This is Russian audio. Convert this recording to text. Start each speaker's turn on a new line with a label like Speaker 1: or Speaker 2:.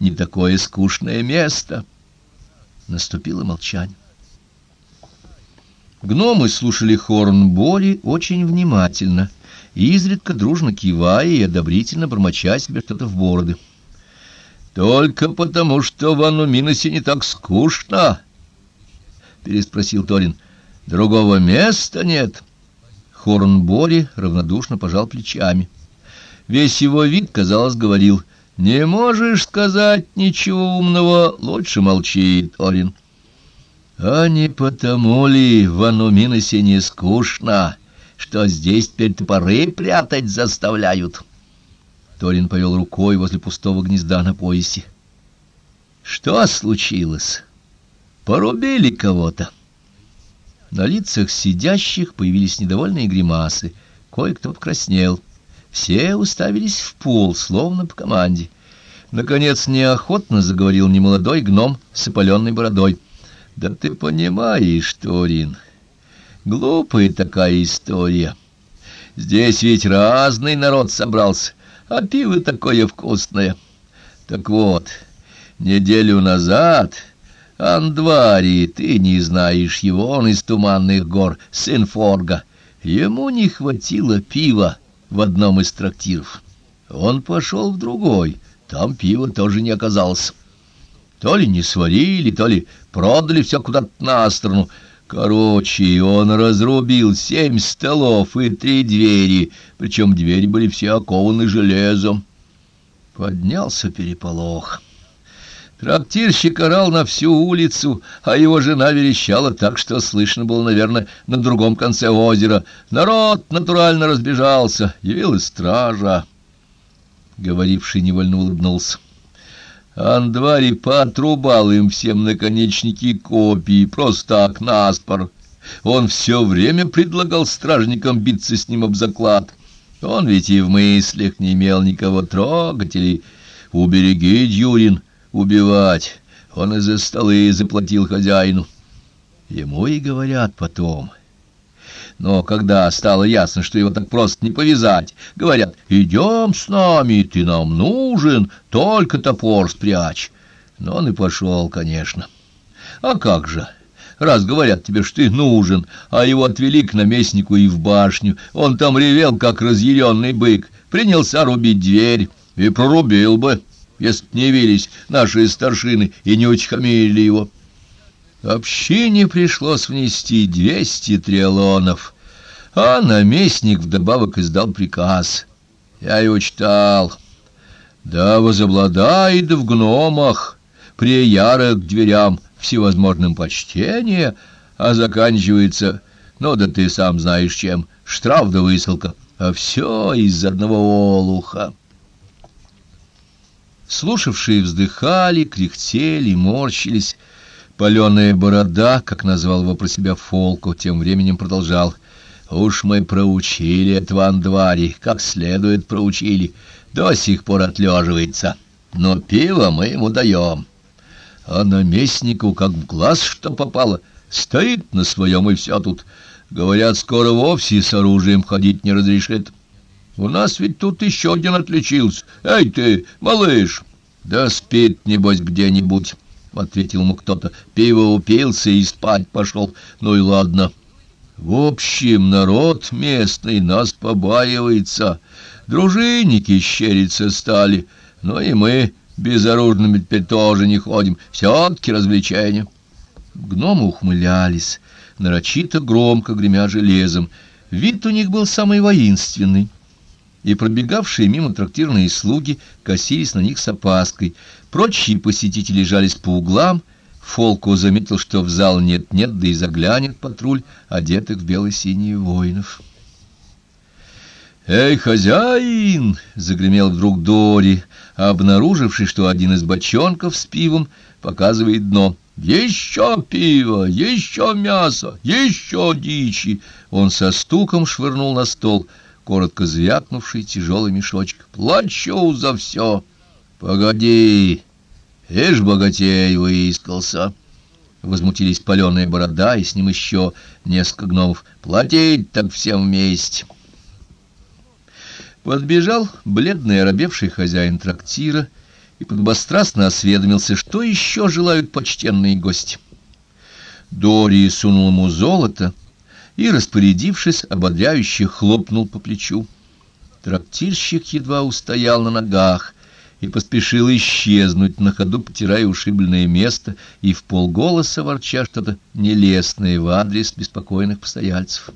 Speaker 1: не такое скучное место. Наступило молчание. Гномы слушали хорн Бори очень внимательно, изредка дружно кивая и одобрительно бормоча себе что-то в бороды. «Только потому, что в Ануминосе не так скучно?» — переспросил Торин. «Другого места нет». Хорн Бори равнодушно пожал плечами. Весь его вид, казалось, говорил, «Не можешь сказать ничего умного, лучше молчи, Торин». А не потому ли в Ануминосе не скучно, что здесь теперь топоры прятать заставляют? Торин повел рукой возле пустого гнезда на поясе. Что случилось? Порубили кого-то. На лицах сидящих появились недовольные гримасы. Кое-кто покраснел. Все уставились в пол, словно по команде. Наконец неохотно заговорил немолодой гном с опаленной бородой — да ты понимаешь, Торин, глупая такая история. Здесь ведь разный народ собрался, а пиво такое вкусное. Так вот, неделю назад Андвари, ты не знаешь его, он из Туманных гор, сын Форга. Ему не хватило пива в одном из трактиров. Он пошел в другой, там пива тоже не оказалось. То ли не сварили, то ли продали все куда-то на сторону. Короче, он разрубил семь столов и три двери, причем двери были все окованы железом. Поднялся переполох. Трактирщик орал на всю улицу, а его жена верещала так, что слышно было, наверное, на другом конце озера. Народ натурально разбежался, явилась стража. Говоривший невольно улыбнулся. Андвари поотрубал им всем наконечники копий, просто так, наспор. Он все время предлагал стражникам биться с ним об заклад. Он ведь и в мыслях не имел никого трогать или «убереги, Дюрин, убивать». Он из-за столы заплатил хозяину. Ему и говорят потом — но когда стало ясно, что его так просто не повязать, говорят, «Идем с нами, ты нам нужен, только топор спрячь». Но он и пошел, конечно. А как же? Раз говорят тебе, что ты нужен, а его отвели к наместнику и в башню, он там ревел, как разъяренный бык, принялся рубить дверь и прорубил бы, если б не явились наши старшины и не учхамили его. Общине пришлось внести двести триалонов, а наместник вдобавок издал приказ. Я его читал. Да возобладает в гномах, прияра к дверям всевозможным почтение, а заканчивается, ну да ты сам знаешь чем, штраф да высылка, а все из одного олуха. Слушавшие вздыхали, кряхтели, морщились, Паленая борода, как назвал его про себя Фолку, тем временем продолжал. «Уж мы проучили этого Андвари, как следует проучили. До сих пор отлеживается. Но пиво мы ему даем. А наместнику, как в глаз что попало, стоит на своем и все тут. Говорят, скоро вовсе с оружием ходить не разрешит. У нас ведь тут еще один отличился. Эй ты, малыш, да спит, небось, где-нибудь». — ответил ему кто-то. Пиво упился и спать пошел. Ну и ладно. В общем, народ местный нас побаивается. Дружинники щериться стали. Но и мы безоружными теперь тоже не ходим. Все-таки развлечения. Гномы ухмылялись, нарочито громко гремя железом. Вид у них был самый воинственный и пробегавшие мимо трактирные слуги косились на них с опаской. Прочие посетители жались по углам. Фолко заметил, что в зал нет-нет, да и заглянет патруль, одетых в бело-синие воинов. «Эй, хозяин!» — загремел вдруг Дори, обнаруживший, что один из бочонков с пивом показывает дно. «Еще пиво! Еще мясо! Еще дичи!» Он со стуком швырнул на стол — коротко звякнувший тяжелый мешочек. «Плачу за все!» «Погоди! Ишь, богатей выискался!» Возмутились паленая борода, и с ним еще несколько гномов. «Платить так всем вместе!» Подбежал бледный оробевший хозяин трактира и подбострастно осведомился, что еще желают почтенные гости. Дори сунул ему золото и, распорядившись, ободряюще хлопнул по плечу. Трактирщик едва устоял на ногах и поспешил исчезнуть, на ходу потирая ушибленное место и в полголоса ворча что-то нелестное в адрес беспокойных постояльцев.